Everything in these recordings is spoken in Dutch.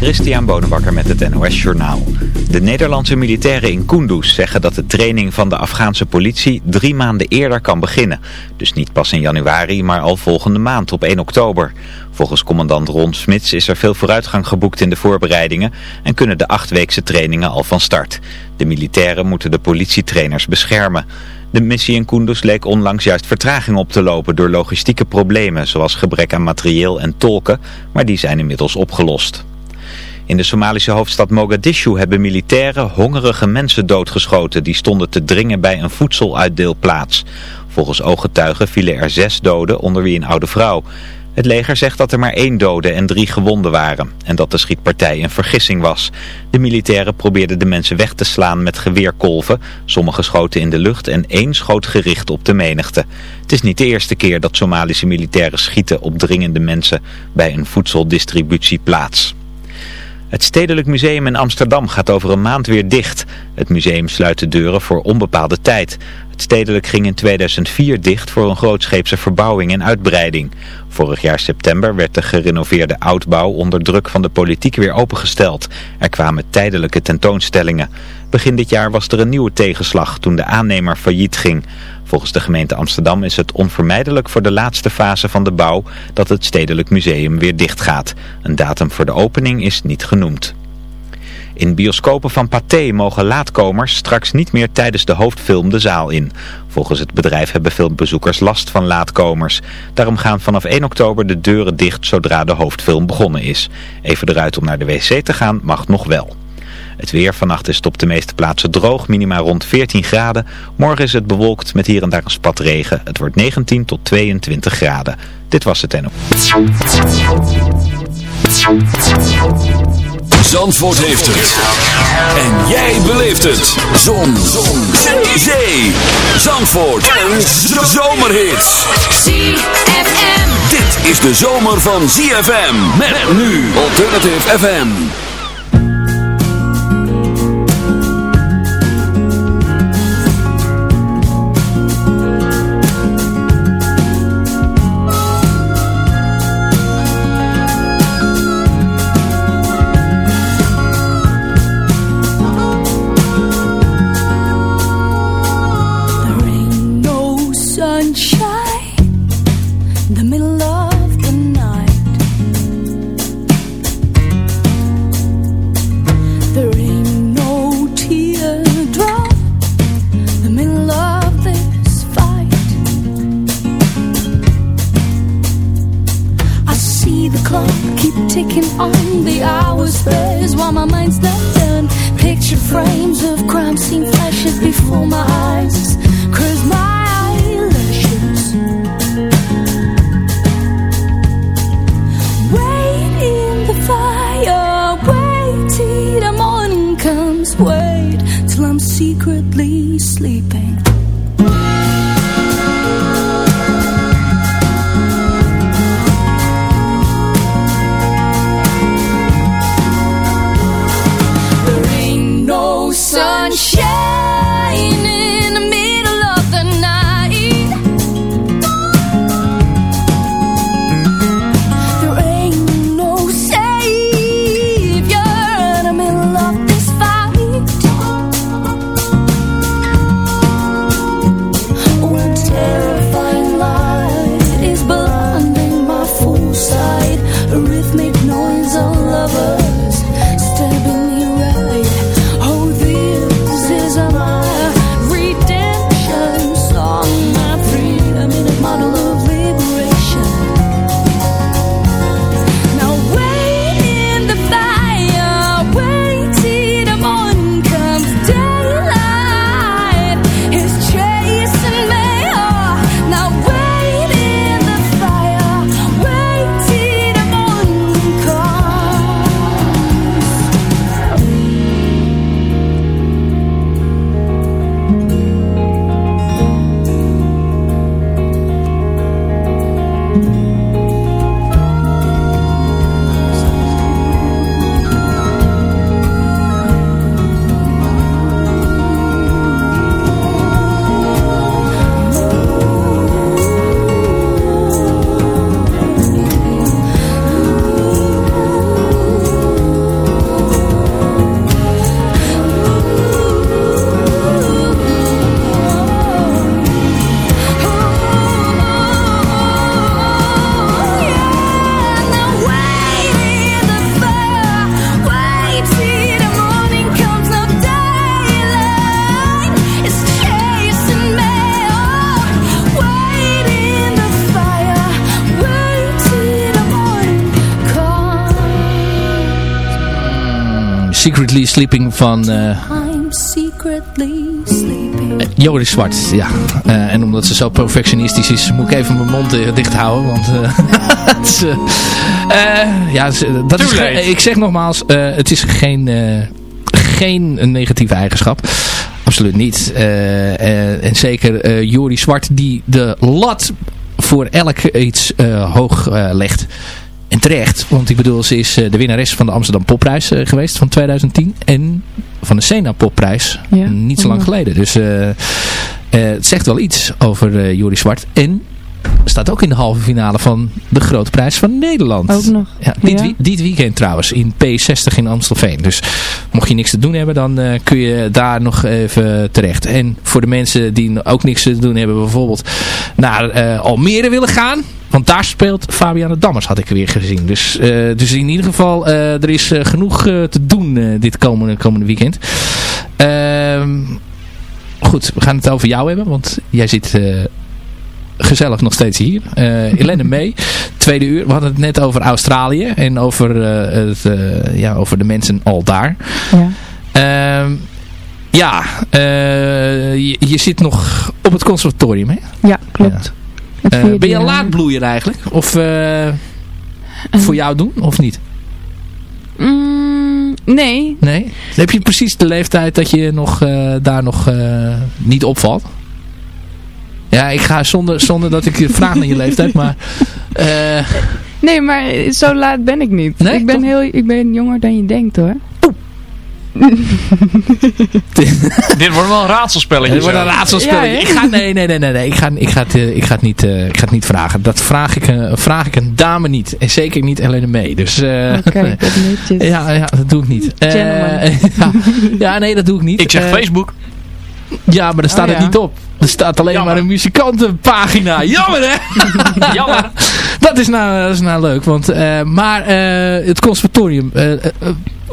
Christian Bonenbakker met het NOS Journaal. De Nederlandse militairen in Kunduz zeggen dat de training van de Afghaanse politie drie maanden eerder kan beginnen. Dus niet pas in januari, maar al volgende maand op 1 oktober. Volgens commandant Ron Smits is er veel vooruitgang geboekt in de voorbereidingen en kunnen de achtweekse trainingen al van start. De militairen moeten de politietrainers beschermen. De missie in Kunduz leek onlangs juist vertraging op te lopen door logistieke problemen zoals gebrek aan materieel en tolken, maar die zijn inmiddels opgelost. In de Somalische hoofdstad Mogadishu hebben militairen hongerige mensen doodgeschoten die stonden te dringen bij een voedseluitdeelplaats. Volgens ooggetuigen vielen er zes doden onder wie een oude vrouw. Het leger zegt dat er maar één dode en drie gewonden waren en dat de schietpartij een vergissing was. De militairen probeerden de mensen weg te slaan met geweerkolven. Sommigen schoten in de lucht en één schoot gericht op de menigte. Het is niet de eerste keer dat Somalische militairen schieten op dringende mensen bij een voedseldistributieplaats. Het Stedelijk Museum in Amsterdam gaat over een maand weer dicht. Het museum sluit de deuren voor onbepaalde tijd. Het Stedelijk ging in 2004 dicht voor een grootscheepse verbouwing en uitbreiding. Vorig jaar september werd de gerenoveerde oudbouw onder druk van de politiek weer opengesteld. Er kwamen tijdelijke tentoonstellingen. Begin dit jaar was er een nieuwe tegenslag toen de aannemer failliet ging. Volgens de gemeente Amsterdam is het onvermijdelijk voor de laatste fase van de bouw dat het Stedelijk Museum weer dicht gaat. Een datum voor de opening is niet genoemd. In bioscopen van Pathé mogen laatkomers straks niet meer tijdens de hoofdfilm de zaal in. Volgens het bedrijf hebben veel bezoekers last van laatkomers. Daarom gaan vanaf 1 oktober de deuren dicht zodra de hoofdfilm begonnen is. Even eruit om naar de wc te gaan mag nog wel. Het weer vannacht is op de meeste plaatsen droog, minima rond 14 graden. Morgen is het bewolkt met hier en daar een spat regen. Het wordt 19 tot 22 graden. Dit was het en. Zandvoort heeft het. En jij beleeft het. Zon. Zon. Zee. Zandvoort. En zomerhits. ZFM. Dit is de zomer van ZFM. Met nu Alternative FM. Secretly Sleeping van... eh, I'm secretly sleeping. Joris Zwart, ja. Eh, en omdat ze zo perfectionistisch is, moet ik even mijn mond dicht houden. Want eh, het is, eh, eh, ja, dat is ik zeg nogmaals, eh, het is geen, eh, geen negatieve eigenschap. Absoluut niet. Eh, eh, en zeker eh Joris Zwart die de lat voor elk iets eh, hoog legt. En terecht, want ik bedoel, ze is eh, de winnares van de Amsterdam Popprijs eh, geweest van 2010. En van de Sena Popprijs Ja. niet zo lang geleden. Dus eh, het zegt wel iets over Joris Zwart. En staat ook in de halve finale van de Grote Prijs van Nederland. Ook nog. Ja, dit, Ja. wie- dit weekend trouwens, in P60 in Amstelveen. Dus mocht je niks te doen hebben, dan kun je daar nog even terecht. En voor de mensen die ook niks te doen hebben, bijvoorbeeld naar eh, Almere willen gaan. Want daar speelt Fabiana Dammers, had ik weer gezien. Dus, eh, dus in ieder geval, eh, er is eh, genoeg te doen dit komende, komende weekend. Ehm, goed, we gaan het over jou hebben, want jij zit... gezellig nog steeds hier. Helene mee. Tweede uur. We hadden het net over Australië. En over, het, ja, over de mensen al daar. Ja. Ehm, ja, je, je zit nog op het conservatorium. Hè? Ja, klopt. Eh, ben je een laadbloeier eigenlijk? Of eh, voor jou doen? Of niet? Mm, nee. Nee? Dan heb je precies de leeftijd dat je nog, eh, daar nog niet opvalt? Ja, ik ga zonder, zonder dat ik je vraag naar je leeftijd, maar... Nee, maar zo laat ben ik niet. Nee, ik, ben toch? heel, ik ben jonger dan je denkt hoor. Dit wordt wel een raadselspelletje. Het wordt een zo. raadselspel. Ja, hè? ik ga, nee, nee, nee, nee, nee. Ik ga, ik ga, het, eh, ik ga, het, niet, eh, ik ga het niet vragen. Dat vraag ik, eh, vraag ik een dame niet. En zeker niet alleen mee. Dus, eh, Oké, dat netjes. ja, ja, dat doe ik niet. Eh, ja, ja, nee, dat doe ik niet. Ik zeg Facebook. Ja, maar daar staat Oh, het niet op. Er staat alleen Jammer. maar een muzikantenpagina. Jammer, hè? Jammer. Dat is nou, dat is nou leuk. Want, eh, maar eh, het conservatorium,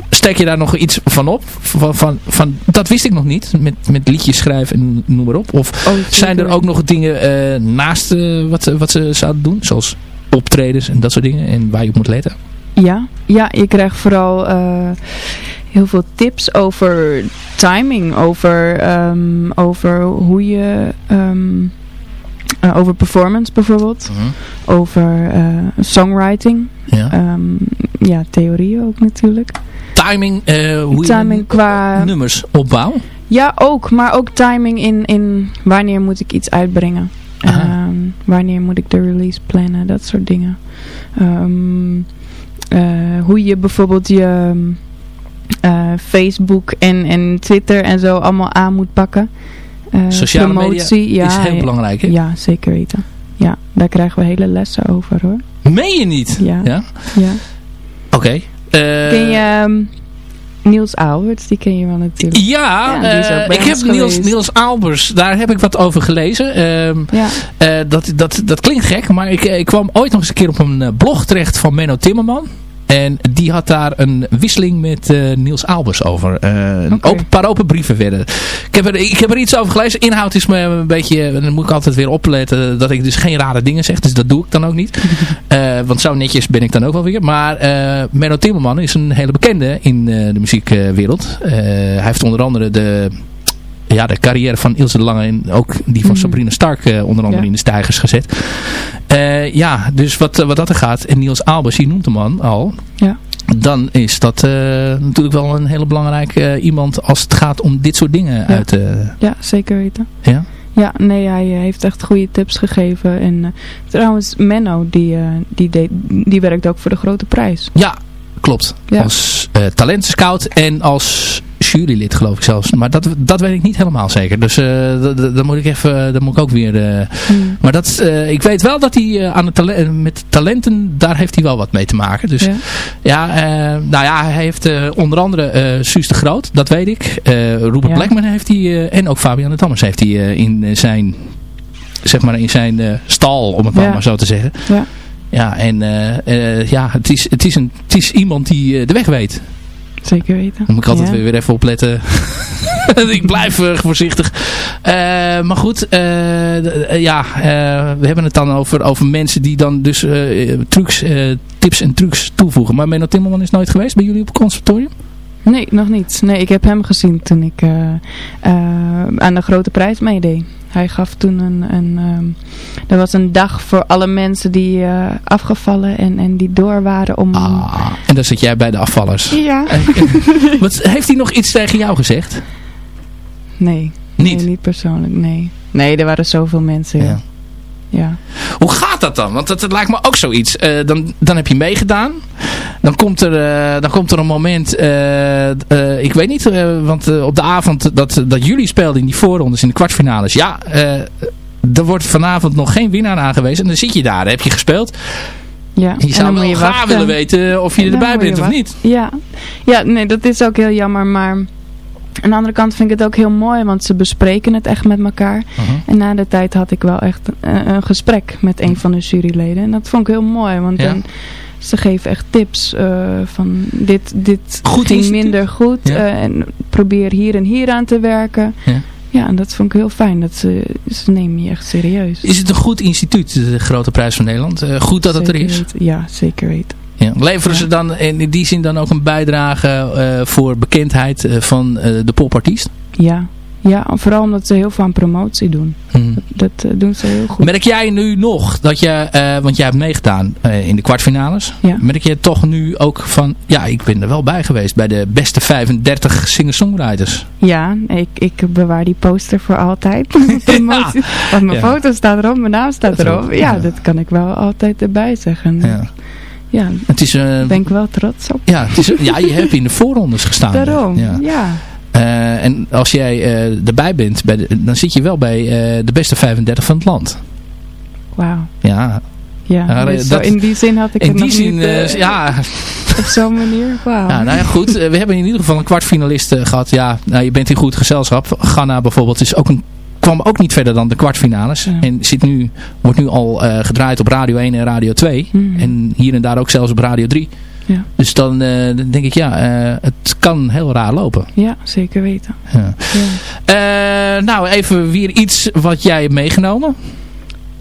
steek je daar nog iets van op? Van, van, van, dat wist ik nog niet. Met, met liedjes schrijven en noem maar op. Of Oh, zijn er ook nog dingen eh, naast eh, wat, wat ze zouden doen? Zoals optredens en dat soort dingen. En waar je op moet letten. Ja, ja je krijgt vooral eh, heel veel tips over timing, over, ehm, over hoe je, ehm, eh, over performance bijvoorbeeld, over eh, songwriting, Ja. ehm, ja, theorie ook natuurlijk. Timing, eh, hoe Timing je qua, nummers opbouw. ja ook, maar ook timing in, in wanneer moet ik iets uitbrengen. Ehm, wanneer moet ik de release plannen, dat soort dingen. Ehm, eh, hoe je bijvoorbeeld je eh, Facebook en, en Twitter en zo allemaal aan moet pakken. Eh, Sociale media promotie, ja, is heel ja, belangrijk. Hè? Ja, zeker weten. Ja, daar krijgen we hele lessen over hoor. Meen je niet? Ja. ja? Ja. Oké. Ken je ehm, Niels Alberts? Die ken je wel natuurlijk. Ja, eh, ik heb Niels. Niels Albers, daar heb ik wat over gelezen. Ehm, Ja. eh, dat, dat, dat klinkt gek, maar ik, ik kwam ooit nog eens een keer op een eh, blog terecht van Menno Timmerman. En die had daar een wisseling met eh, Niels Albers over. Eh, een paar open brieven werden. Ik heb, er, ik heb er iets over gelezen. Inhoud is me een beetje... Dan moet ik altijd weer opletten dat ik dus geen rare dingen zeg. Dus dat doe ik dan ook niet. Eh, want zo netjes ben ik dan ook wel weer. Maar eh Menno Timmerman is een hele bekende in eh, de muziekwereld. Eh, hij heeft onder andere de... Ja, de carrière van Ilse de Lange en ook die van Mhm. Sabrina Stark eh, onder andere Ja. in de stijgers gezet. Eh, ja, dus wat, wat dat er gaat. En Niels Albers, die noemt de man al. Ja. Dan is dat eh, natuurlijk wel een hele belangrijke eh, iemand als het gaat om dit soort dingen uit te... ja, zeker weten. ja? Ja, nee, hij eh, heeft echt goede tips gegeven. En eh, trouwens, Menno, die, eh, die, deed, die werkt ook voor de grote prijs. Ja, klopt. Ja. Als eh talentenscout en als jurylid geloof ik zelfs. Maar dat, dat weet ik niet helemaal zeker. Dus eh dan moet ik even, dan moet ik ook weer... eh, Hmm. maar dat, eh, ik weet wel dat hij eh, aan het eh, met talenten, daar heeft hij wel wat mee te maken. Dus Ja. ja, eh, nou ja, hij heeft eh, onder andere eh Suus de Groot, dat weet ik. Eh Robert Ja. Blackman heeft hij eh, en ook Fabian de Dammers heeft hij eh, in eh, zijn, zeg maar in zijn eh, stal, om het maar, Ja. maar zo te zeggen. Ja. Ja, en eh, eh, ja, het is, het, is een, het is iemand die eh, de weg weet. Zeker weten. Dan moet ik altijd Ja. weer, weer even opletten. ik blijf eh, voorzichtig. Eh, maar goed, eh, ja, we hebben het dan over, over mensen die dan dus trucs, tips en trucs toevoegen. Maar Menno Timmerman is nooit geweest bij jullie op het conservatorium? Nee, nog niet. Nee, ik heb hem gezien toen ik aan de grote prijs meedeed. Hij gaf toen een, een ehm, er was een dag voor alle mensen die eh, afgevallen en, en die door waren om... Ah, en dan zit jij bij de afvallers. Ja. Wat, heeft hij nog iets tegen jou gezegd? Nee. Niet? Nee, niet persoonlijk, nee. Nee, er waren zoveel mensen. Ja. Ja. Hoe gaat dat dan? Want dat, dat lijkt me ook zoiets. Eh, dan, dan heb je meegedaan. Dan komt er, eh, dan komt er een moment, eh, ik weet niet, want op de avond dat, dat jullie speelden in die voorrondes, in de kwartfinales, ja, er wordt vanavond nog geen winnaar aangewezen. En dan zit je daar, dan heb je gespeeld. ja. Je zou wel graag willen weten of je erbij bent of niet. Ja. ja, nee, dat is ook heel jammer, maar aan de andere kant vind ik het ook heel mooi, want ze bespreken het echt met elkaar. Mhm. En na de tijd had ik wel echt een, een gesprek met een van de juryleden. En dat vond ik heel mooi, want Ja. dan, ze geven echt tips eh, van dit, dit Goed ging minder goed. Ja. eh, en probeer hier en hier aan te werken. Ja. Ja, en dat vond ik heel fijn. Dat ze, ze nemen je echt serieus. Is het een goed instituut, de Grote Prijs van Nederland? Eh, goed dat het er is? Ja, zeker weten. Ja. Leveren Ja. ze dan in die zin dan ook een bijdrage eh, voor bekendheid eh, van eh, de popartiest? Ja. ja, vooral omdat ze heel veel aan promotie doen. Hmm. Dat doen ze heel goed. Merk jij nu nog dat je, want jij hebt meegedaan in de kwartfinales. Ja. Merk je toch nu ook van, ja ik ben er wel bij geweest bij de beste 35 singer-songwriters. Ja, ik, ik bewaar die poster voor altijd. Promotie. Want mijn Ja. foto staat erop, mijn naam staat Dat erop. Ja, ja. dat kan ik wel altijd erbij zeggen. Ja. Ja, Het is, eh, ben ik wel trots op. ja, het is, ja, je hebt in de voorrondes gestaan. Daarom, Ja. ja. Eh, en als jij eh, erbij bent, bij de- dan zit je wel bij de beste 35 van het land. Wauw. Ja, Ja, dus dat- in die zin had ik in het die nog zin, niet ja, op zo'n manier. Wauw. Ja, nou ja, goed. We hebben in ieder geval een kwartfinalist eh, gehad. Ja, nou, je bent in goed gezelschap. Ghana bijvoorbeeld is ook een, kwam ook niet verder dan de kwartfinales. Ja. En zit nu, wordt nu al eh, gedraaid op Radio 1 en Radio 2. Mhm. En hier en daar ook zelfs op Radio 3. Ja. Dus dan, eh, dan denk ik, ja, eh, het kan heel raar lopen. Ja, zeker weten. Ja. Ja. Nou, even weer iets wat jij hebt meegenomen.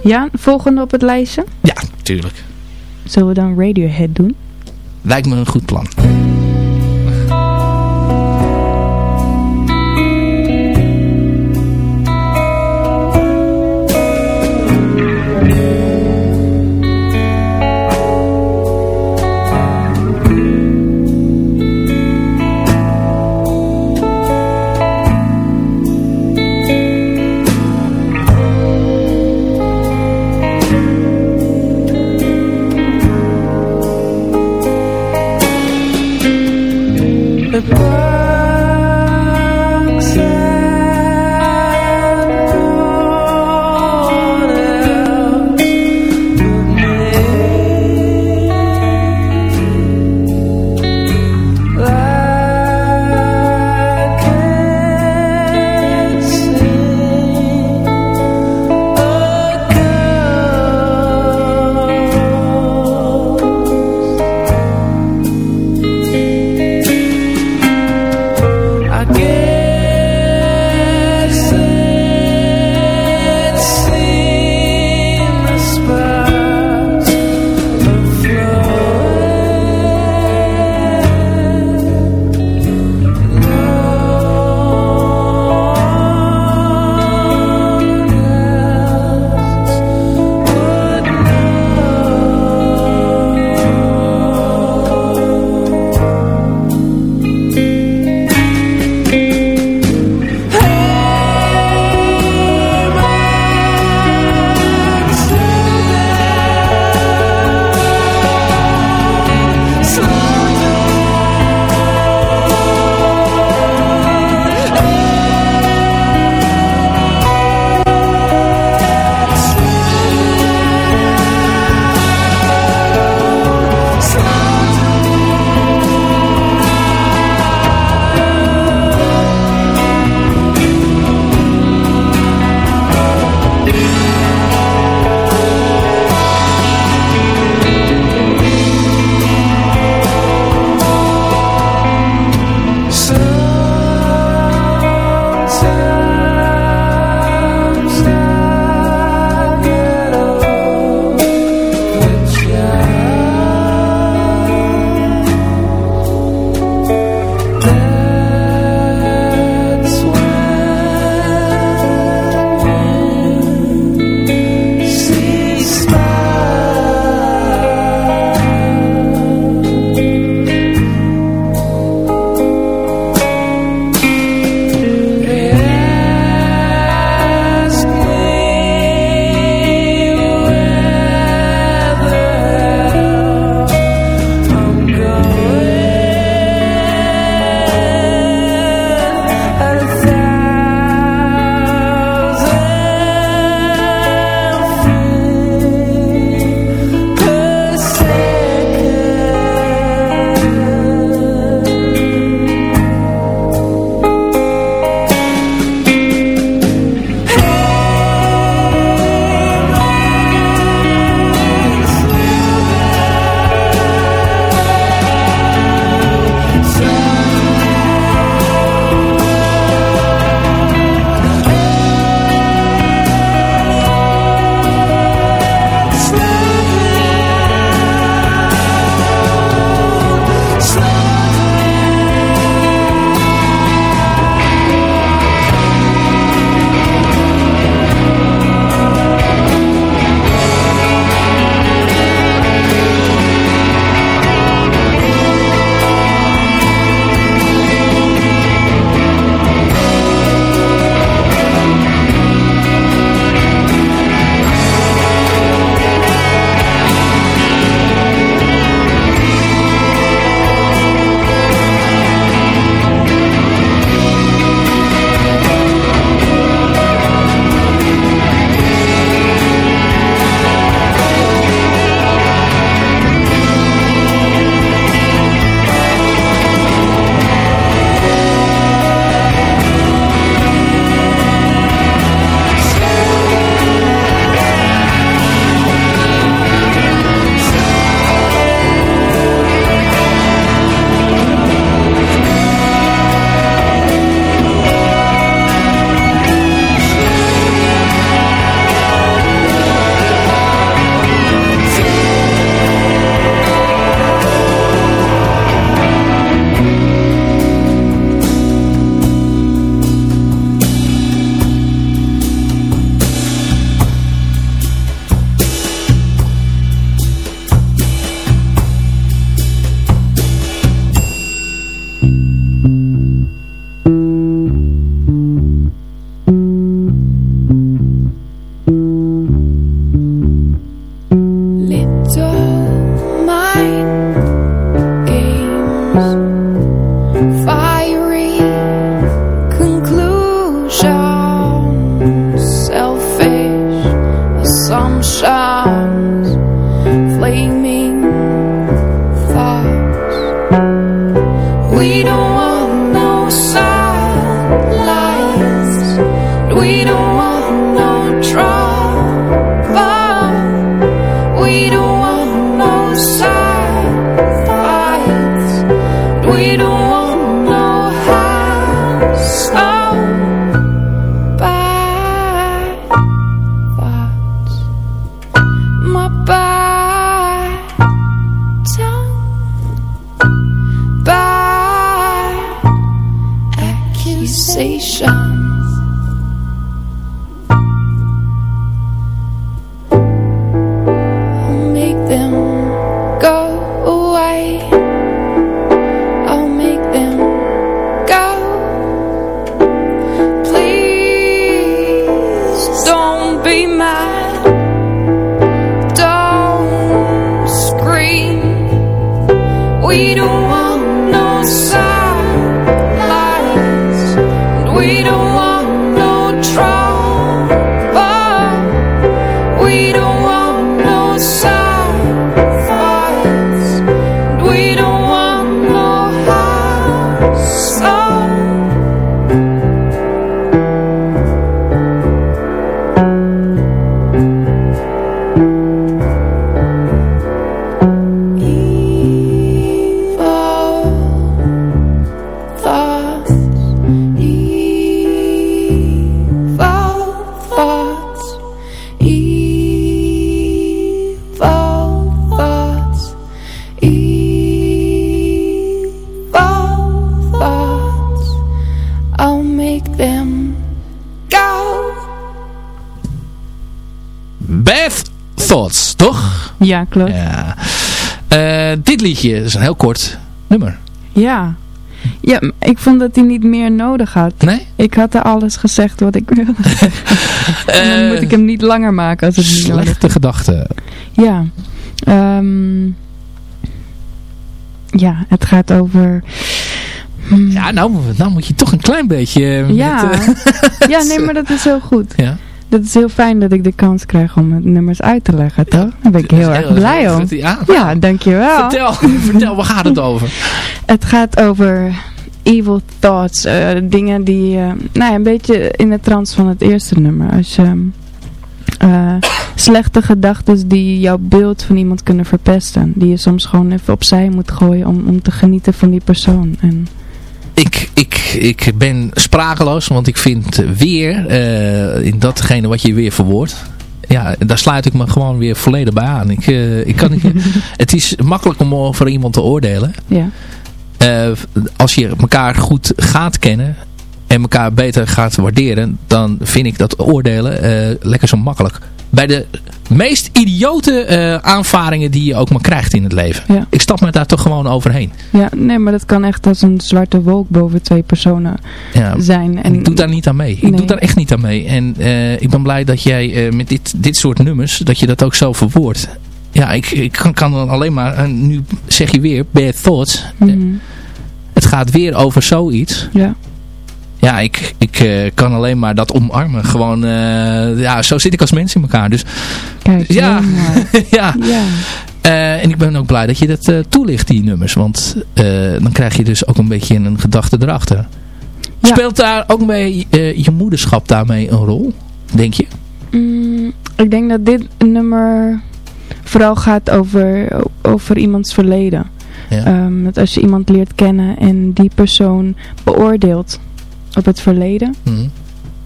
ja, volgende op het lijstje. Ja, natuurlijk. Zullen we dan Radiohead doen? Lijkt me een goed plan. We don't Bad Thoughts, toch? Ja, klopt. Ja. Eh, dit liedje is een heel kort nummer. Ja. Ja, ik vond dat hij niet meer nodig had. Nee? Ik had er alles gezegd wat ik wilde zeggen. en dan Eh, moet ik hem niet langer maken als het niet. Slechte gedachten. Ja. Ehm, ja, het gaat over... Hmm. Ja, nou, nou moet je toch een klein beetje... met, Ja. eh, ja, nee, maar dat is heel goed. ja. Dat is heel fijn dat ik de kans krijg om het nummers uit te leggen, toch? Daar ben ik heel erg blij om. Ja, Ja, dankjewel. Vertel, vertel, waar gaat het over? Het gaat over evil thoughts. eh, dingen die, eh, nou ja, een beetje in de trant van het eerste nummer. Als je eh, slechte gedachten die jouw beeld van iemand kunnen verpesten. Die je soms gewoon even opzij moet gooien om, om te genieten van die persoon. En, Ik, ik, ik ben sprakeloos, want ik vind weer, eh, in datgene wat je weer verwoordt, ja, daar sluit ik me gewoon weer volledig bij aan. Ik, eh, ik kan niet, het is makkelijk om over iemand te oordelen. ja. Eh, als je elkaar goed gaat kennen en elkaar beter gaat waarderen, dan vind ik dat oordelen lekker zo makkelijk. Bij de meest idiote eh, aanvaringen die je ook maar krijgt in het leven. Ja. Ik stap me daar toch gewoon overheen. ja, nee, maar dat kan echt als een zwarte wolk boven twee personen Ja, zijn. En, ik doe daar niet aan mee. Ik doe daar echt niet aan mee. En eh, ik ben blij dat jij eh, met dit, dit soort nummers, dat je dat ook zo verwoordt. Ja, ik, ik kan, kan dan alleen maar, nu zeg je weer, bad thoughts. Mhm. Het gaat weer over zoiets. Ja, Ja, ik, ik eh, kan alleen maar dat omarmen. Gewoon, eh, ja, zo zit ik als mens in elkaar. Dus kijk. Ja. ja, Ja, Eh, en ik ben ook blij dat je dat toelicht, die nummers. Want dan krijg je dus ook een beetje een gedachte erachter. Ja. Speelt daar ook mee je moederschap daarmee een rol? Denk je? Mm, ik denk dat dit nummer vooral gaat over, over iemands verleden. Ja. Ehm, dat als je iemand leert kennen en die persoon beoordeelt op het verleden, Hm.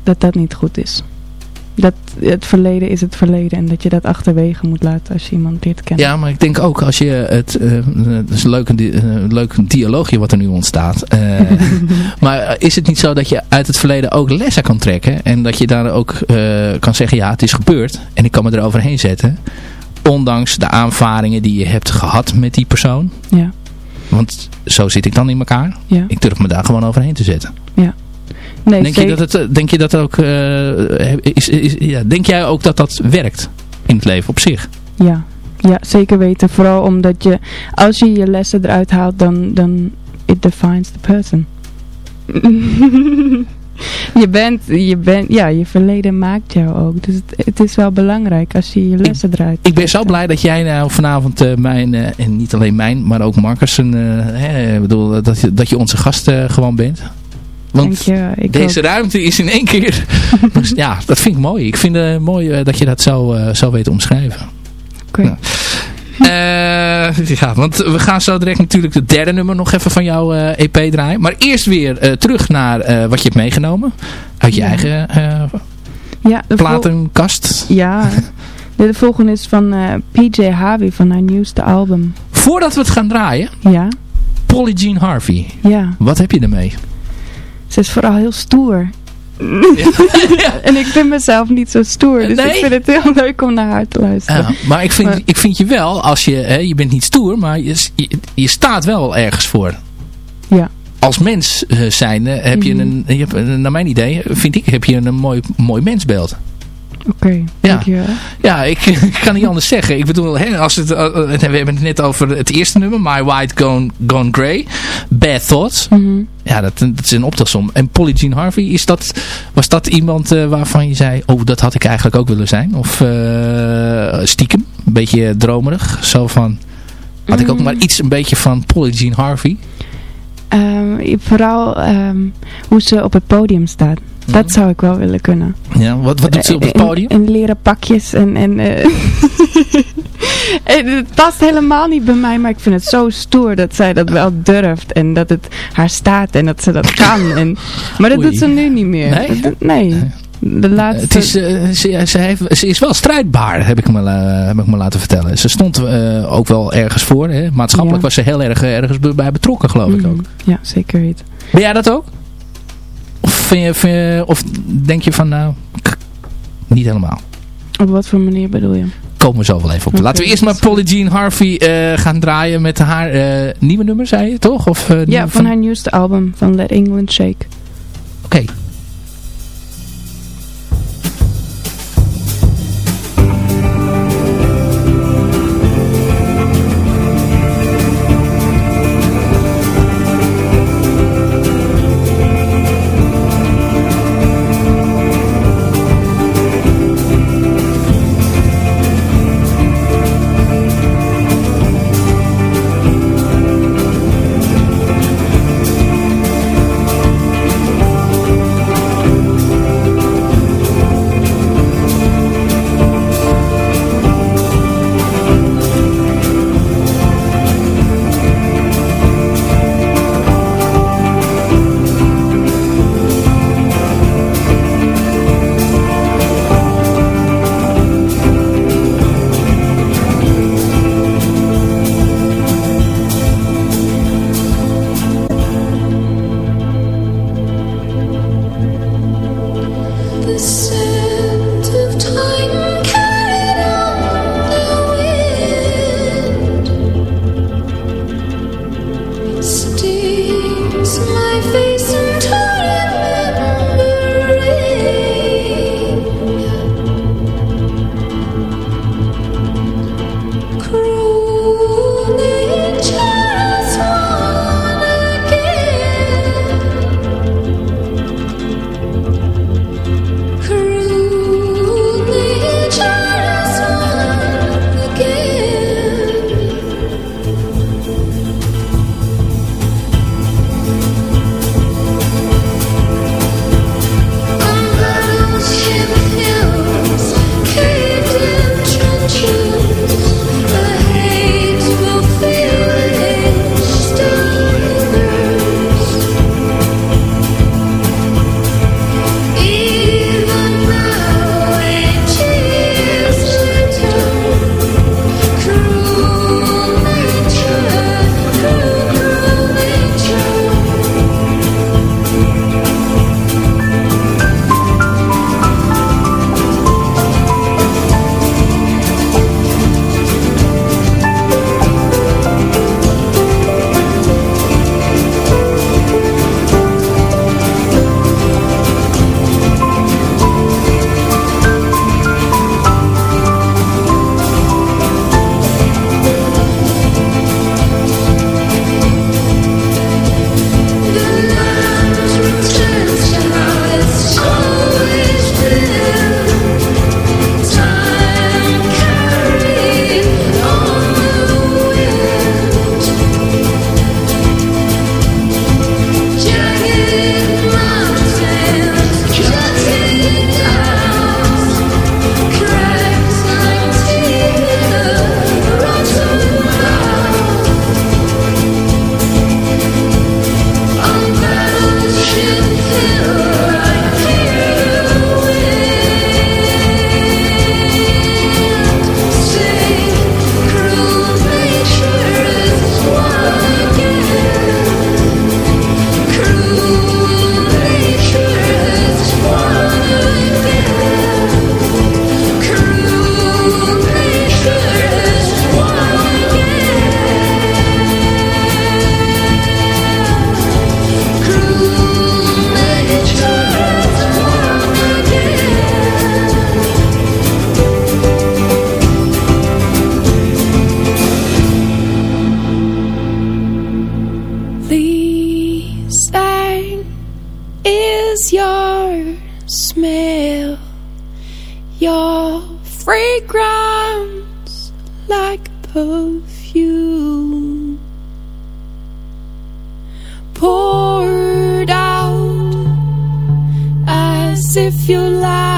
dat dat niet goed is. Dat het verleden is het verleden en dat je dat achterwege moet laten als je iemand leert kennen. Ja, maar ik denk ook als je het... eh het is een eh, leuk dialoogje wat er nu ontstaat. Eh, maar is het niet zo dat je uit het verleden ook lessen kan trekken? En dat je daar ook eh, kan zeggen, ja, het is gebeurd. En ik kan me eroverheen zetten. Ondanks de aanvaringen die je hebt gehad met die persoon. Ja, Want zo zit ik dan in elkaar. ja. Ik durf me daar gewoon overheen te zetten. Nee, Denk je, dat het, eh, denk je dat ook... eh, is, is, ja, denk jij ook dat dat werkt? In het leven op zich? Ja, ja, zeker weten. Vooral omdat je, als je je lessen eruit haalt, dan, dan it defines the person. je bent, je bent, ja, je verleden maakt jou ook. Dus het, het is wel belangrijk als je je lessen eruit Ik ben zo blij dat jij nou vanavond mijn, en niet alleen mijn, maar ook Marcus, hè, ik bedoel, dat, je, dat je onze gast gewoon bent. Want deze ook. ruimte is in één keer... dus ja, dat vind ik mooi. Ik vind het mooi eh, dat je dat zo, eh, zo weet omschrijven. Oké. Eh, ja, want we gaan zo direct natuurlijk de derde nummer nog even van jouw eh, EP draaien. Maar eerst weer eh, terug naar eh, wat je hebt meegenomen. Uit je Ja. eigen eh, Ja, platenkast. Ja. De, de volgende is van eh, PJ Harvey van haar nieuwste album. Voordat we het gaan draaien, Ja. Polly Jean Harvey. Ja. Wat heb je ermee? Ze is vooral heel stoer. en ik vind mezelf niet zo stoer. Dus Nee? ik vind het heel leuk om naar haar te luisteren. Ja, maar ik vind, Maar- ik vind je wel, als je, hè, je bent niet stoer, maar je, je, je staat wel ergens voor. Ja. Als mens uh, zijnde heb je Mhm. een, je hebt, naar mijn idee, vind ik, heb je een mooi, mooi mensbeeld. Oké, Ja. dankjewel. Ja, ik, ik kan niet anders zeggen. Ik bedoel, hè, als het, uh, uh, we hebben het net over het eerste nummer, My White Gone, Gone Grey, Bad Thoughts. Mhm. Ja, dat, dat is een optelsom. En Polly Jean Harvey, is dat, was dat iemand uh, waarvan je zei, oh, dat had ik eigenlijk ook willen zijn? Of uh, stiekem, een beetje dromerig, zo van, had ik ook Mm. maar iets een beetje van Polly Jean Harvey? Um, vooral um, hoe ze op het podium staat. Dat zou ik wel willen kunnen. Ja, wat, wat doet ze op het podium? En, en leren pakjes en... en uh, het past helemaal niet bij mij, maar ik vind het zo stoer dat zij dat wel durft. En dat het haar staat en dat ze dat kan. En, maar dat Oei. doet ze nu niet meer. Nee? Dat- nee. De laatste... Het is, uh, ze, ze, heeft, ze is wel strijdbaar, heb ik me, uh, heb ik me laten vertellen. Ze stond uh, ook wel ergens voor. Hè? Maatschappelijk Ja. was ze heel erg ergens bij betrokken, geloof ik Mhm. ook. Ja, zeker weten. Ben jij dat ook? Of, vind je, vind je, of denk je van, nou, niet helemaal? Op wat voor manier bedoel je? Komen we zo wel even op. Laten we eerst maar Polly Jean Harvey uh, gaan draaien met haar uh, nieuwe nummer, zei je toch? Of, uh, Ja, van haar nieuwste album, van Let England Shake. Oké. Okay. If you last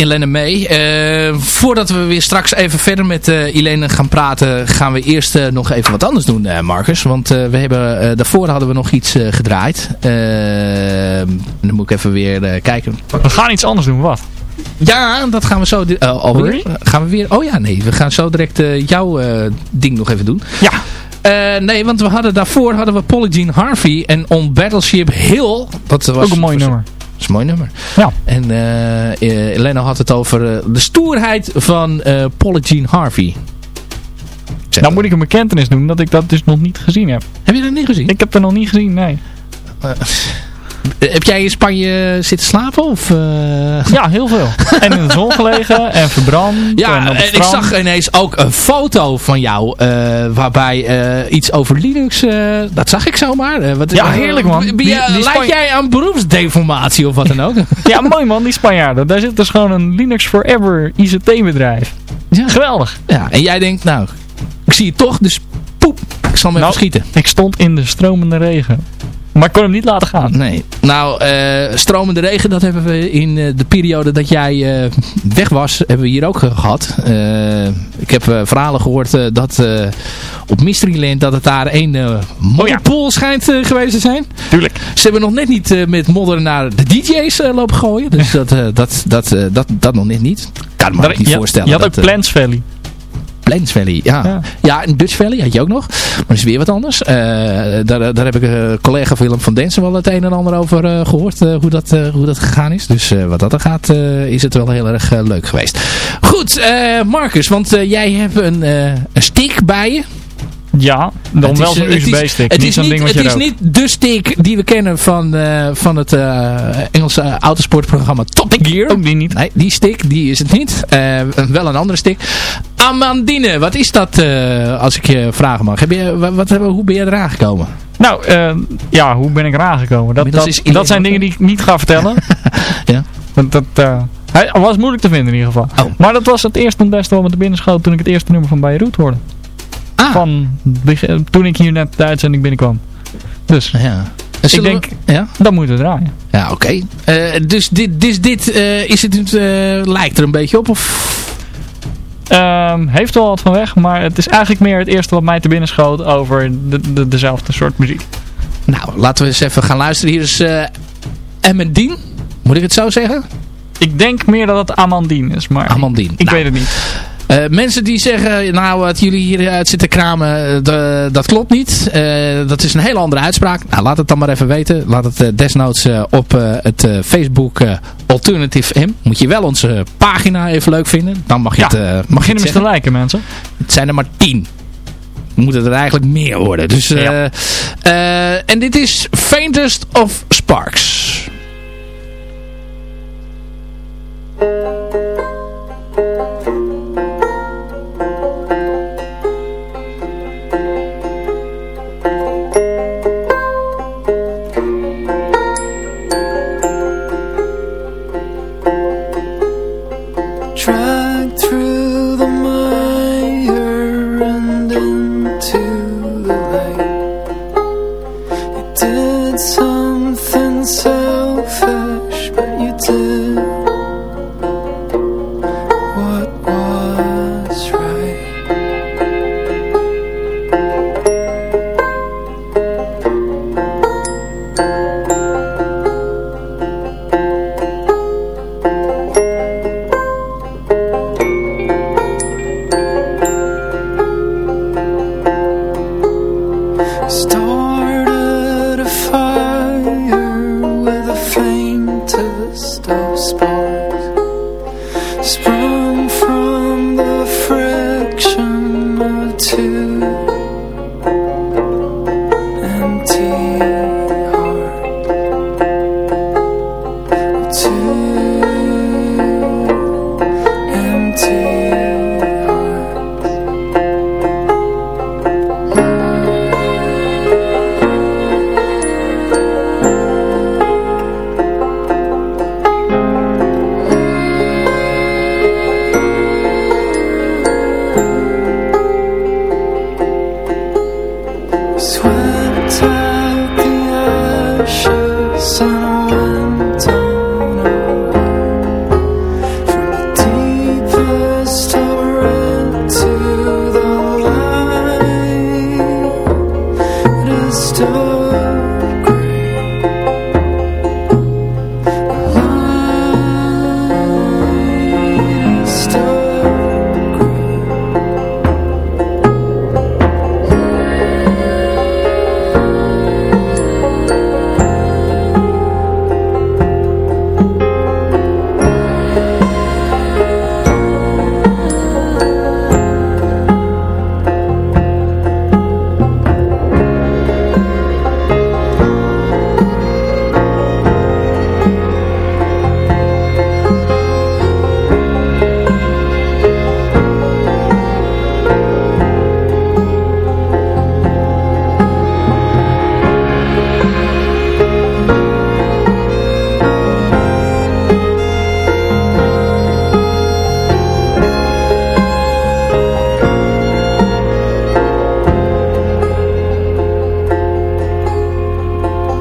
Elene mee. Eh, voordat we weer straks even verder met uh, Elene gaan praten, gaan we eerst eh, nog even wat anders doen, Marcus. Want we hebben, daarvoor hadden we nog iets gedraaid. dan moet ik even weer kijken. We gaan iets anders doen, wat? Ja, dat gaan we zo... alweer. Gaan we weer... Oh ja, nee. We gaan zo direct jouw ding nog even doen. Ja. Nee, want we hadden daarvoor hadden we Polly Jean Harvey en On Battleship Hill. Dat was, Ook een mooi nummer. Dat is een mooi nummer. Ja. En eh, Elena had het over eh, de stoerheid van Polly Jean Harvey. Zeg, Nou moet ik een bekentenis doen dat ik dat dus nog niet gezien heb. Heb je dat niet gezien? Ik heb er nog niet gezien, nee. Eh, heb jij in Spanje zitten slapen? Of, eh? Ja, heel veel. en in de zon gelegen en verbrand. en, Ja, en ik zag ineens ook een foto van jou, eh, waarbij iets over Linux, dat zag ik zomaar. Wat, Ja, heerlijk, man. je- Die- jij aan beroepsdeformatie of wat dan ook? Ja, mooi man, die Spanjaarden. Daar zit dus gewoon een Linux Forever ICT-bedrijf. ja. Geweldig. ja, en jij denkt, nou, ik zie het toch, dus poep, ik zal hem Nou, even schieten. Ik stond in de stromende regen. Maar ik kon hem niet laten gaan. Nee. Nou, eh, stromende regen, dat hebben we in eh, de periode dat jij eh, weg was, hebben we hier ook eh, gehad. Eh, ik heb verhalen gehoord eh, dat op Mysteryland dat het daar één eh modderpool schijnt geweest te zijn. Tuurlijk. Ze hebben nog net niet met modder naar de DJ's lopen gooien. Dus dat, dat, dat, dat, dat nog net niet. Kan me ook niet je, voorstellen. je had dat, ook Plants Valley. Plains Valley, ja. Ja. ja. en Dutch Valley had je ook nog. Maar dat is weer wat anders. Eh, daar, daar heb ik uh, collega Willem van Densen wel het een en ander over eh, gehoord. eh, hoe, dat, eh, hoe dat gegaan is. Dus eh, wat dat er gaat, eh, is het wel heel erg eh, leuk geweest. Goed, eh, Marcus. Want eh, jij hebt een, eh, een stick bij je. Ja, dan wel is, zo'n eh, is- USB-stick. Het Niet is zo'n niet, ding wat het je is niet de stick die we kennen van, eh, van het eh, Engelse autosportprogramma Top Gear. Ook die niet. Nee, die stick, die is het niet. Wel een andere stick. Amandine, wat is dat als ik je vragen mag? Heb je, wat, wat, hoe ben je eraan gekomen? Nou, ja, hoe ben ik eraan gekomen? Dat, dat, zijn dingen die ik niet ga vertellen. Ja. Want dat hij was moeilijk te vinden in ieder geval. Oh. Maar dat was het eerste en beste wat me te binnen schoot toen ik het eerste nummer van Beirut hoorde. Ah, Van, begin- toen ik hier net de uitzending binnenkwam. Dus, ja. Zullen denk- we- ja, dan moeten we draaien. ja oké. Eh, dus dit, dus dit eh, is het, eh, lijkt er een beetje op? Of? Ehm, heeft wel wat van weg, maar het is eigenlijk meer het eerste wat mij te binnen schoot over de, de, dezelfde soort muziek. Nou, laten we eens even gaan luisteren. Hier is uh, Emmendien. Moet ik het zo zeggen? Ik denk meer dat het Amandine is, maar Amandine. ik Nou, weet het niet. Eh, mensen die zeggen, nou wat jullie hieruit zitten kramen, eh, de- dat klopt niet. Eh, dat is een hele andere uitspraak. Nou, laat het dan maar even weten. Laat het eh, desnoods eh, op eh, het eh, Facebook eh, Alternative M. Moet je wel onze pagina even leuk vinden. Dan mag je Ja, het, eh, mag je Beginnen eens te lijken, mensen. Het zijn er maar tien. Moeten er eigenlijk meer worden. Dus, eh, Ja. eh, en dit is Faintest of Sparks.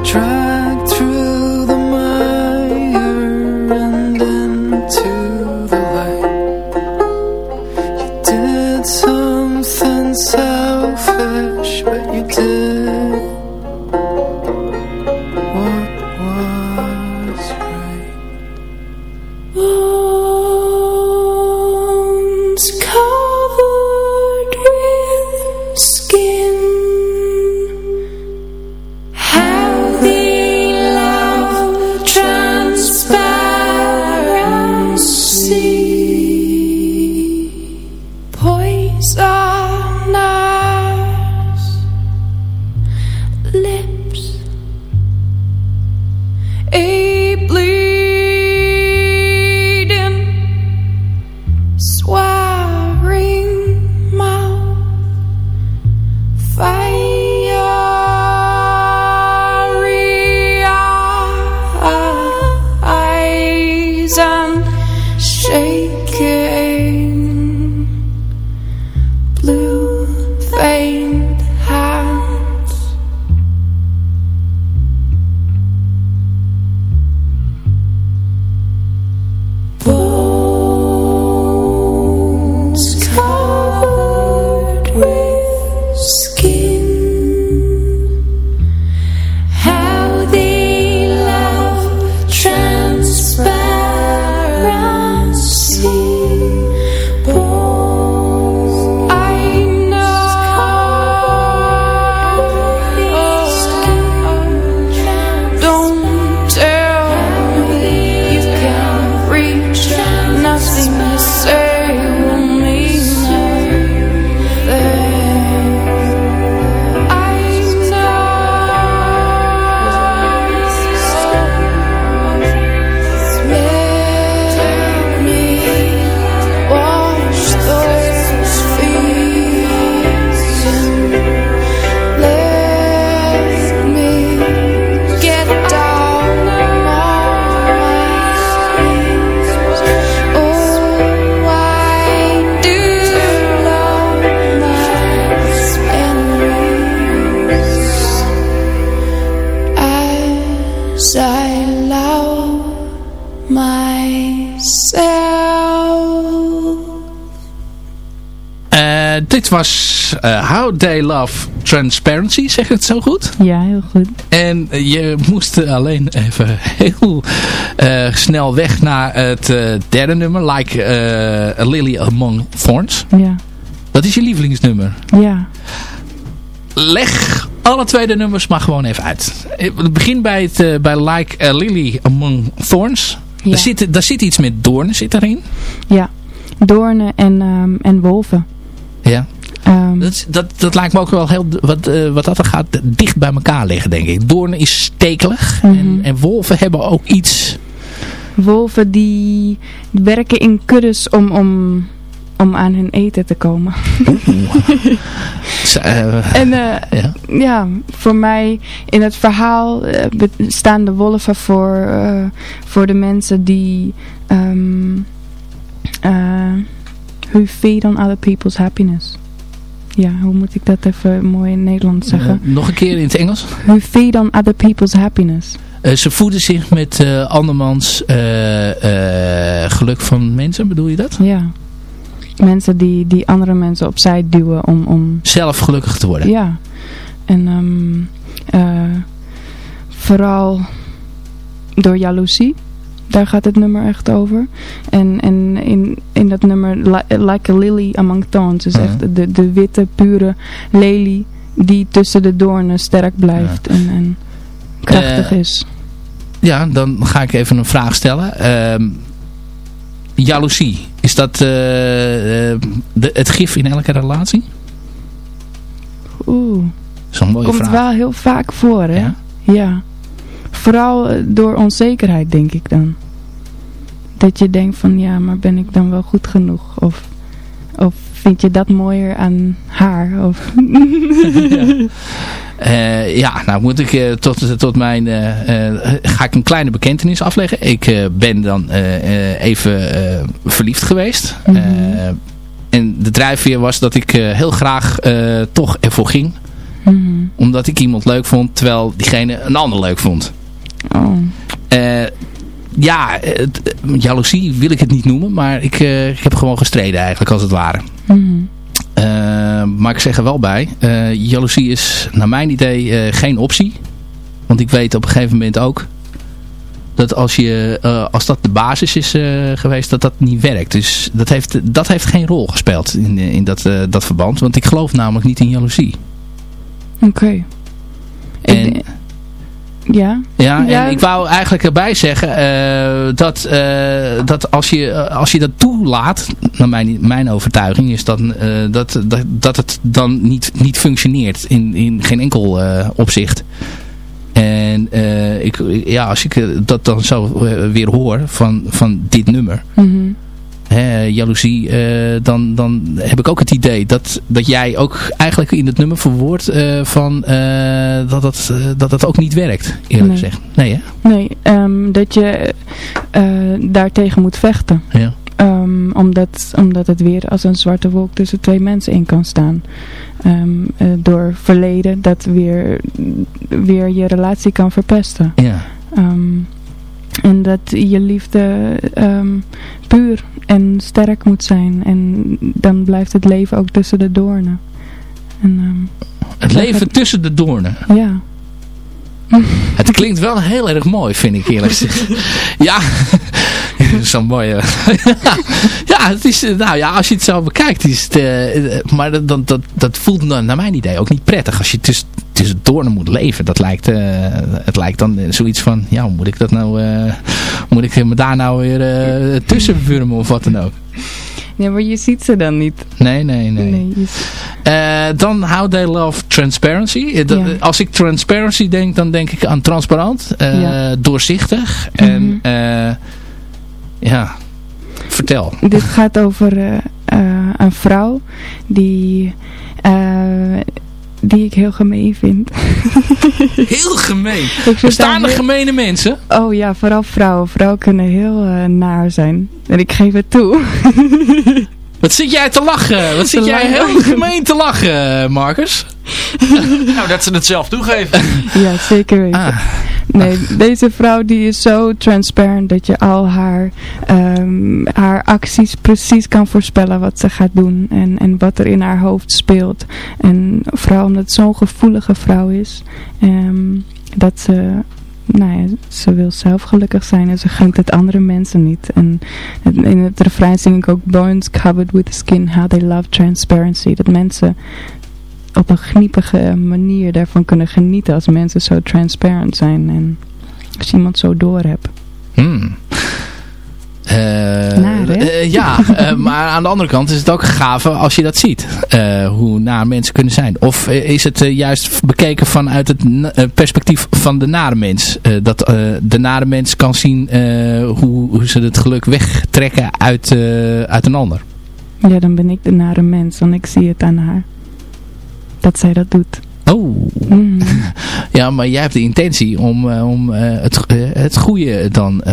try. Eh, How They Love Transparency, zeg ik het zo goed? Ja, heel goed. En je moest alleen even heel eh, snel weg naar het eh, derde nummer, Like a Lily Among Thorns. Ja. Dat is je lievelingsnummer. Ja. Leg alle twee de nummers maar gewoon even uit. Ik begin bij, het, bij Like a Lily Among Thorns. Ja. Daar, zit, daar zit iets met doornen zit daarin. Ja. Doornen en, ehm, en wolven. Ja. Ehm, Dat, dat, dat lijkt me ook wel heel, wat, eh, wat dat er gaat, dicht bij elkaar liggen, denk ik. Doornen is stekelig. Mhm. en, en wolven hebben ook iets... wolven die werken in kuddes om, om, om aan hun eten te komen. eh, En eh, ja. ja, voor mij in het verhaal staan de wolven voor, voor de mensen die ehm eh, who feed on other people's happiness. Ja, hoe moet ik dat even mooi in Nederlands zeggen? Eh, nog een keer in het Engels. Who feed on other people's happiness. Eh, ze voeden zich met eh, andermans geluk van mensen, bedoel je dat? Ja. Mensen die, die andere mensen opzij duwen om, om Zelf gelukkig te worden. Ja, en ehm, eh, vooral door jaloezie. Daar gaat het nummer echt over. En, en in, in dat nummer Li- Like a Lily Among Thorns is Ja. echt de, de witte, pure lelie die tussen de doornen sterk blijft en, en krachtig Eh, is. Ja, dan ga ik even een vraag stellen. Ehm, jaloezie, is dat eh, eh, de, het gif in elke relatie? Oeh, Dat is een mooie komt vraag. wel heel vaak voor hè? Ja? Ja. Vooral eh, door onzekerheid, denk ik dan. Dat je denkt van, ja, maar ben ik dan wel goed genoeg? Of, of vind je dat mooier aan haar? Of, Eh, ja, nou moet ik eh, tot, tot mijn... ga ik een kleine bekentenis afleggen. Ik ben dan even verliefd geweest. Mhm. En de drijfveer was dat ik heel graag toch ervoor ging. Mhm. Omdat ik iemand leuk vond, terwijl diegene een ander leuk vond. Oh. Eh, ja, het- jaloezie wil ik het niet noemen, maar ik, eh, ik heb gewoon gestreden eigenlijk als het ware. Eh, maar ik zeg er wel bij, jaloezie is naar mijn idee geen optie. Want ik weet op een gegeven moment ook dat als, je, als dat de basis is geweest, dat dat niet werkt. Dus dat heeft, dat heeft geen rol gespeeld in, in dat, dat verband. Want ik geloof namelijk niet in jaloezie. Oké. En- Ja? Ja, Ja. en ik wou eigenlijk erbij zeggen eh, dat, eh, dat als, je, eh, als je dat toelaat, naar mijn, mijn overtuiging, is dat, dat, dat, dat het dan niet, niet functioneert in, in geen enkel opzicht. En ik, ja, als ik dat dan zo weer hoor van, van dit nummer, Mhm. Hè, jaloezie, eh, dan, dan heb ik ook het idee dat, dat jij ook eigenlijk in het nummer verwoordt eh, van, eh, dat, dat, dat dat ook niet werkt, eerlijk Nee. gezegd. Nee, hè? Nee, ehm, dat je daartegen moet vechten. Ja. Ehm, omdat, omdat het weer als een zwarte wolk tussen twee mensen in kan staan. Ehm, eh, door verleden dat weer, weer je relatie kan verpesten. Ja. En dat je liefde puur en sterk moet zijn. En dan blijft het leven ook tussen de doornen. En, ehm, Het leven tussen de doornen. ja. Het klinkt wel heel erg mooi, vind ik eerlijk gezegd. Ja, zo'n mooie... ja, het is, eh, nou ja, als je het zo bekijkt, is het... eh, eh, maar dat, dat, dat, voelt naar mijn idee ook niet prettig. Als je tussen, doornen moet leven. Dat lijkt, het lijkt dan zoiets van, ja, hoe moet ik dat nou... moet ik me daar nou weer tussen wurmen of wat dan ook? Ja, maar je ziet ze dan niet. Nee, nee, nee. Eh, dan How They Love Transparency. Eh, dat- Ja. Als ik transparency denk, dan denk ik aan transparant, eh, Ja. doorzichtig. En Mhm. eh, ja, vertel. Dit gaat over een vrouw die, die ik heel gemeen vind. Heel gemeen. Ik vind Bestaan haar er heel- gemene mensen? Oh ja, vooral vrouwen. Vrouwen kunnen heel eh, naar zijn. En ik geef het toe. Wat zit jij te lachen? Wat zit jij lachen. heel gemeen te lachen, Marcus? Nou, dat ze het zelf toegeven. ja, zeker weten. Ah, Nee, deze vrouw die is zo transparant dat je al haar, ehm, haar acties precies kan voorspellen wat ze gaat doen. En, en wat er in haar hoofd speelt. En vooral omdat het zo'n gevoelige vrouw is. ehm, dat ze, nou ja, ze wil zelf gelukkig zijn en ze gunt het andere mensen niet. En in het refrein zing ik ook Bones covered with skin, how they love transparency. Dat mensen op een gniepige manier daarvan kunnen genieten als mensen zo transparent zijn. En als iemand zo door hebt. Hmm. Naar, eh, ja, eh, maar aan de andere kant is het ook gaaf als je dat ziet. Hoe naar mensen kunnen zijn. Of is het juist bekeken vanuit het perspectief van de nare mens. Dat de nare mens kan zien hoe, hoe ze het geluk wegtrekken uit, uit een ander. Ja, dan ben ik de nare mens, want ik zie het aan haar. Dat zij dat doet. Oh, Mhm. ja, maar jij hebt de intentie om, eh, om eh, het, eh, het goede dan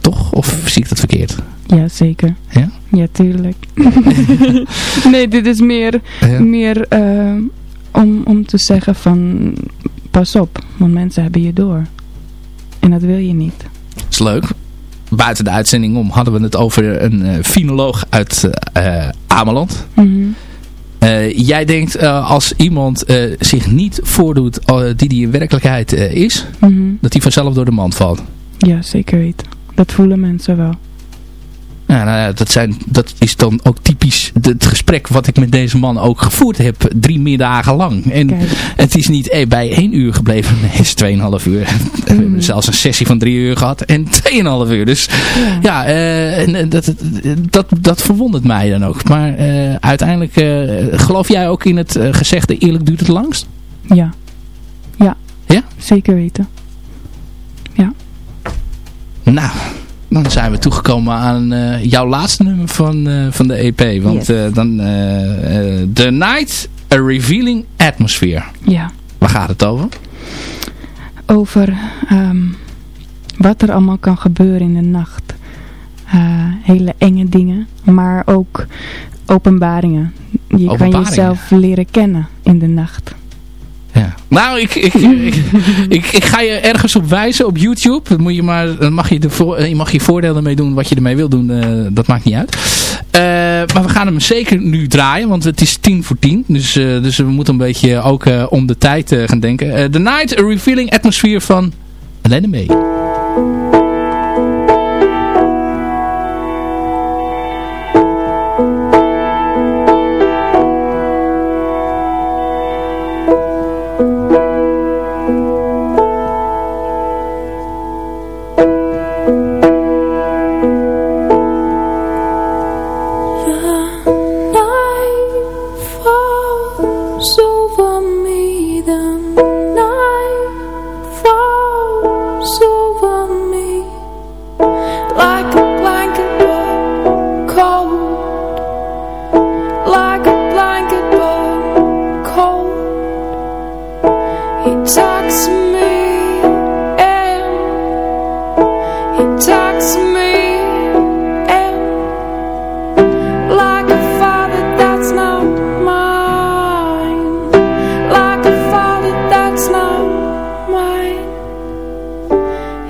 toch? Of zie ik dat verkeerd? Ja, zeker. Ja? Ja, tuurlijk. nee, dit is meer, Ja. meer om, om te zeggen van pas op, want mensen hebben je door. En dat wil je niet. is leuk. Buiten de uitzending om hadden we het over een eh finoloog uit Ameland. Mhm. Eh, jij denkt eh, als iemand eh, zich niet voordoet die die in werkelijkheid is, Mhm. dat die vanzelf door de mand valt. Ja, zeker weten. Dat voelen mensen wel. Ja, nou ja, dat, zijn, dat is dan ook typisch het gesprek wat ik met deze man ook gevoerd heb. Drie middagen lang. En Kijk. het is niet eh, bij één uur gebleven. Nee, het is tweeënhalf uur. We hebben Mm. zelfs een sessie van drie uur gehad. En tweeënhalf uur. Dus Ja. ja, eh, en, eh, dat, dat, dat verwondert mij dan ook. Maar uiteindelijk geloof jij ook in het gezegde eerlijk duurt het langst? Ja. Ja. Ja? Zeker weten. Nou, dan zijn we toegekomen aan eh, jouw laatste nummer van, eh, van de EP. Want Yes. eh, dan The Night, A Revealing Atmosphere. Ja. Waar gaat het over? Over ehm, wat er allemaal kan gebeuren in de nacht. Hele enge dingen. Maar ook openbaringen. Je kan jezelf leren kennen in de nacht. Nou, ik, ik, ik, ik, ga je ergens op wijzen op YouTube. Dan, moet je maar, mag je, de eh, je mag je voordelen mee doen wat je ermee wil doen. eh, dat maakt niet uit. Eh, maar we gaan hem zeker nu draaien. Want het is tien voor tien. Dus, dus we moeten een beetje ook om de tijd gaan denken. The Night, A Revealing Atmosphere van Helene May.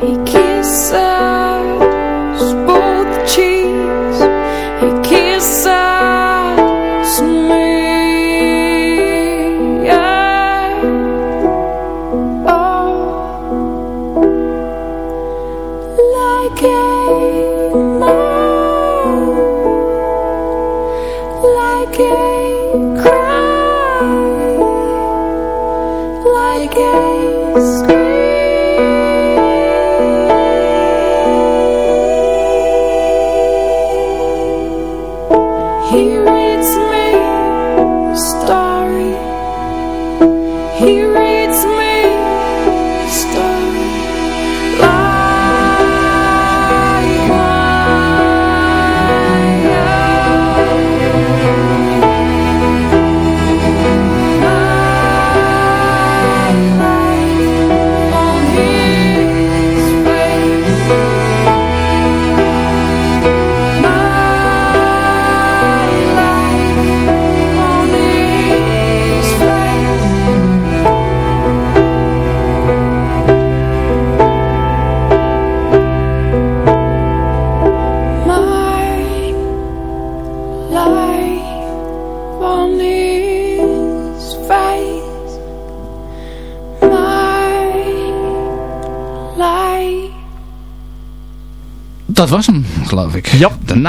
He kisses.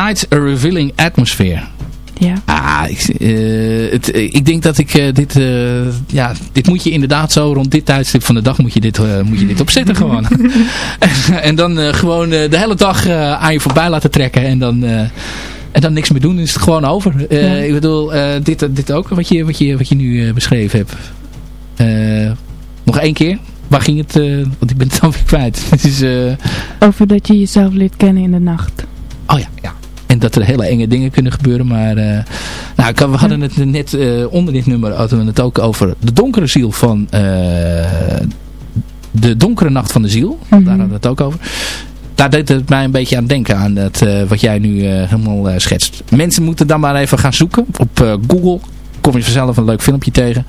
Night a Revealing Atmosphere. Ja. Ah, ik, eh, het, eh, ik denk dat ik eh, dit, ja, dit moet je inderdaad zo rond dit tijdstip van de dag moet je dit, moet je dit opzetten gewoon. en, en dan gewoon de hele dag aan je voorbij laten trekken en dan, en dan niks meer doen, is het gewoon over. Ja. Ik bedoel, dit, dit ook wat je, wat je, wat je nu beschreven hebt. Nog één keer. Waar ging het? want ik ben het dan weer kwijt. Het is, Over dat je jezelf leert kennen in de nacht. Oh ja, ja. En dat er hele enge dingen kunnen gebeuren. Maar eh, nou, we hadden het net eh, onder dit nummer hadden we het ook over de donkere ziel van eh, de donkere nacht van de ziel. Mhm. Daar hadden we het ook over. Daar deed het mij een beetje aan denken aan dat, wat jij nu helemaal schetst. Mensen moeten dan maar even gaan zoeken. Op Google kom je vanzelf een leuk filmpje tegen.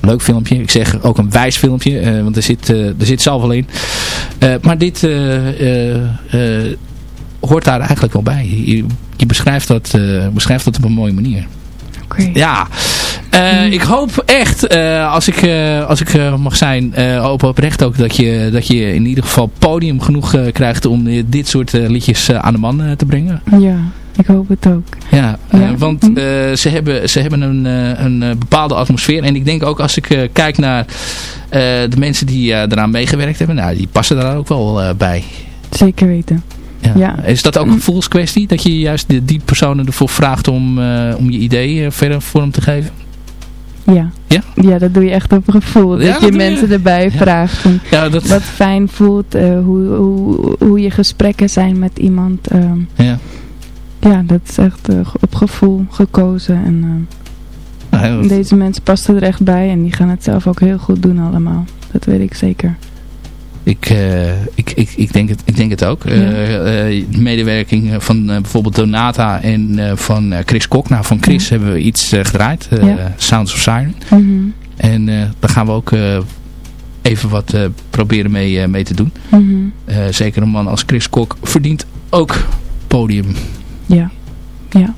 Leuk filmpje. Ik zeg ook een wijs filmpje. want er zit, eh, er zit in. Maar dit hoort daar eigenlijk wel bij. Je, je beschrijft, dat, eh, beschrijft dat op een mooie manier. Oké. Ja, Eh, ik hoop echt, eh, als ik, als ik mag zijn, hoop oprecht ook dat je, dat je in ieder geval podium genoeg krijgt om dit soort liedjes aan de man te brengen. Ja, ik hoop het ook. Ja, Ja. want eh, ze hebben, ze hebben een, een bepaalde atmosfeer. En ik denk ook als ik kijk naar de mensen die eraan meegewerkt hebben, nou, die passen daar ook wel bij. Zeker weten. Ja. Ja. Is dat ook een gevoelskwestie? Dat je juist die, die personen ervoor vraagt om, eh, om je idee eh, verder vorm te geven? Ja. Ja? Ja, dat doe je echt op gevoel. Ja, dat dat je mensen erbij Ja. vraagt. Van Ja, dat, wat fijn voelt. eh, hoe, hoe, hoe je gesprekken zijn met iemand. ehm, ja. ja, dat is echt eh, op gevoel gekozen. En Nou, ja, dat- deze mensen passen er echt bij. En die gaan het zelf ook heel goed doen allemaal. Dat weet ik zeker. Ik, eh, ik, ik, ik, denk het, ik denk het ook. Eh, eh, de medewerking van bijvoorbeeld Donata en van Chris Kok. Nou, van Chris Ja. hebben we iets gedraaid. Ja. Sounds of Siren. Mhm. En daar gaan we ook even wat proberen mee, mee te doen. Mhm. Zeker een man als Chris Kok verdient ook podium. Ja. Ja,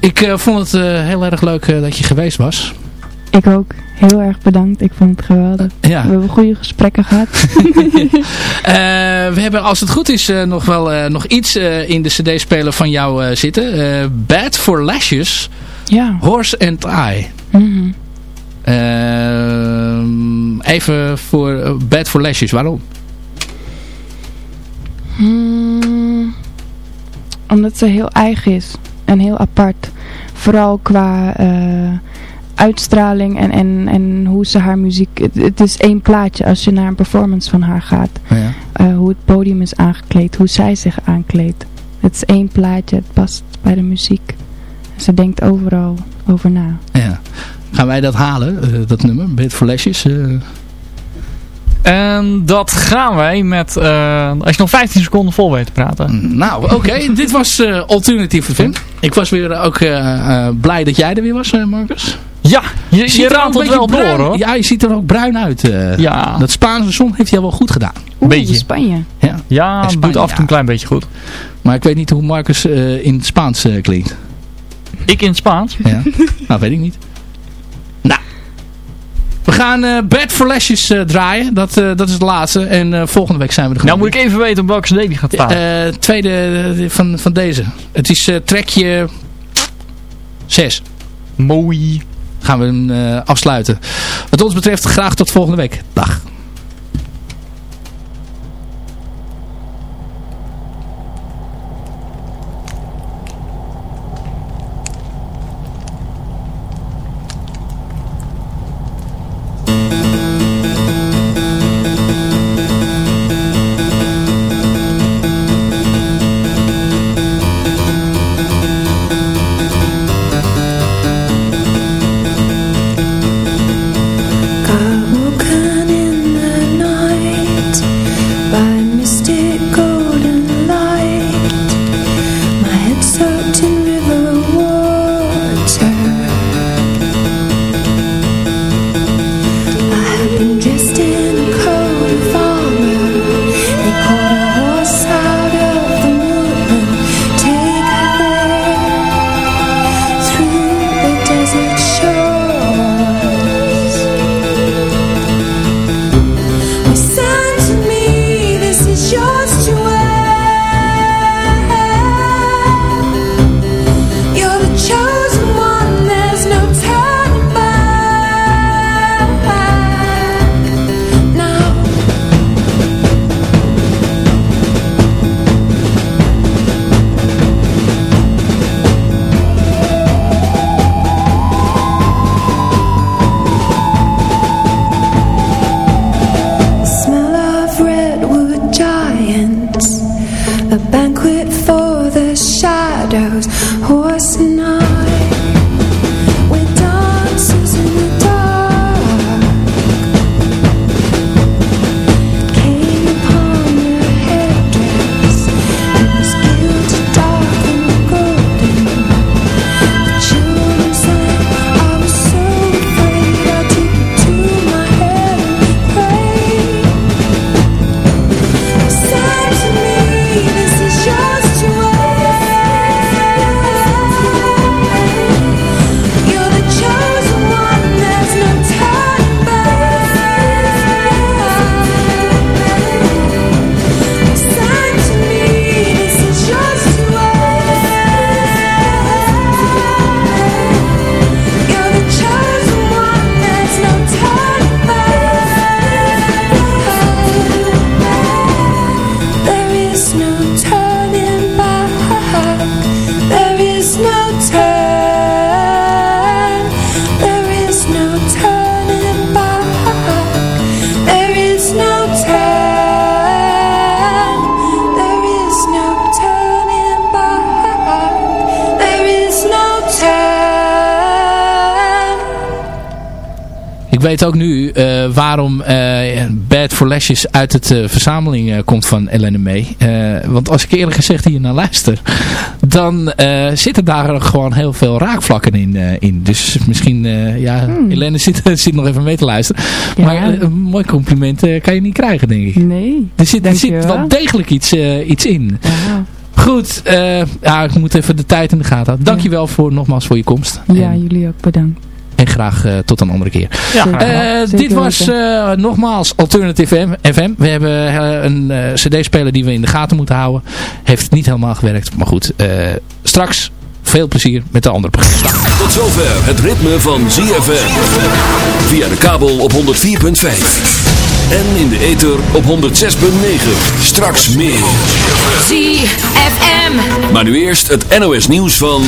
Ik vond het heel erg leuk dat je geweest was. Ik ook. Heel erg bedankt. Ik vond het geweldig. Ja. We hebben goede gesprekken gehad. Eh, we hebben, als het goed is, eh, nog wel eh, nog iets in de cd-speler van jou zitten. Bad for Lashes, ja. Horse and I. Mhm. Even voor Bad for Lashes, waarom? Hmm, omdat ze heel eigen is. En heel apart. Vooral qua uitstraling en, en, en hoe ze haar muziek... Het, het is één plaatje als je naar een performance van haar gaat. Ja. Eh, hoe het podium is aangekleed. Hoe zij zich aankleedt. Het is één plaatje. Het past bij de muziek. Ze denkt overal over na. Ja. Gaan wij dat halen, eh, dat nummer, Bad for Lashes? eh? En dat gaan wij met, eh, als je nog 15 seconden vol weet te praten. Nou, oké. Dit was eh Alternative FM. Ik was weer ook blij dat jij er weer was, Marcus. Ja, je, je, ziet er beetje wel bruin- door hoor. Ja, je ziet er ook bruin uit. eh. Ja. Dat Spaanse zon heeft jou wel goed gedaan. Oeh, Beetje. Spanje. Ja. Ja, het Spanje, doet af en toe een klein beetje goed. Maar ik weet niet hoe Marcus eh, in het Spaans eh, klinkt. Ik in het Spaans. Ja. nou, weet ik niet. Nou. We gaan eh Bad for Lashes eh, draaien. Dat, eh, dat is het laatste. En eh, volgende week zijn we er Nou gewoon moet ik even weten op welke CD die gaat staan. Eh, tweede van, van deze. Het is eh trekje 6. Mooi. Gaan we hem eh, afsluiten. Wat ons betreft graag tot volgende week. Dag. Weet ook nu eh, waarom eh, Bad for Lashes uit het eh, verzameling komt van Elena May. Eh, want als ik eerlijk gezegd hier naar luister, dan zitten daar gewoon heel veel raakvlakken in. in. Dus misschien, ja, Hmm. Zit, zit nog even mee te luisteren. Ja. Maar een mooi compliment kan je niet krijgen, denk ik. Nee. Er zit, er zit wel degelijk iets, iets in. Goed, ja, ik moet even de tijd in de gaten houden. Dankjewel voor, nogmaals voor je komst. Ja, en, jullie ook bedankt. En graag eh, tot een andere keer. Ja. Eh, dit was eh, nogmaals Alternative FM. FM. We hebben een eh, cd-speler die we in de gaten moeten houden. Heeft niet helemaal gewerkt. Maar goed, eh, straks veel plezier met de andere programma's. Tot zover het ritme van ZFM. Via de kabel op 104.5. En in de ether op 106.9. Straks meer. ZFM. Maar nu eerst het NOS nieuws van...